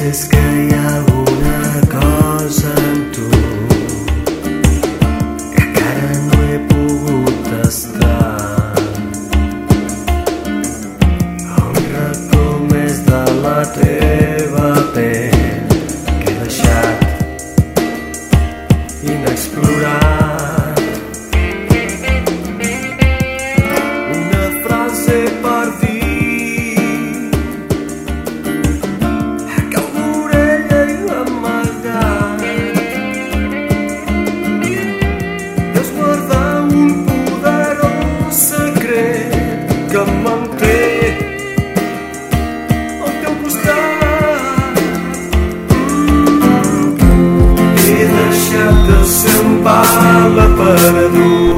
penses que hi ha alguna cosa en tu que encara no he pogut tastar. A racó més de la teva pell que he deixat inexplorat. manter ao teu custar e deixar teu samba lá para nós.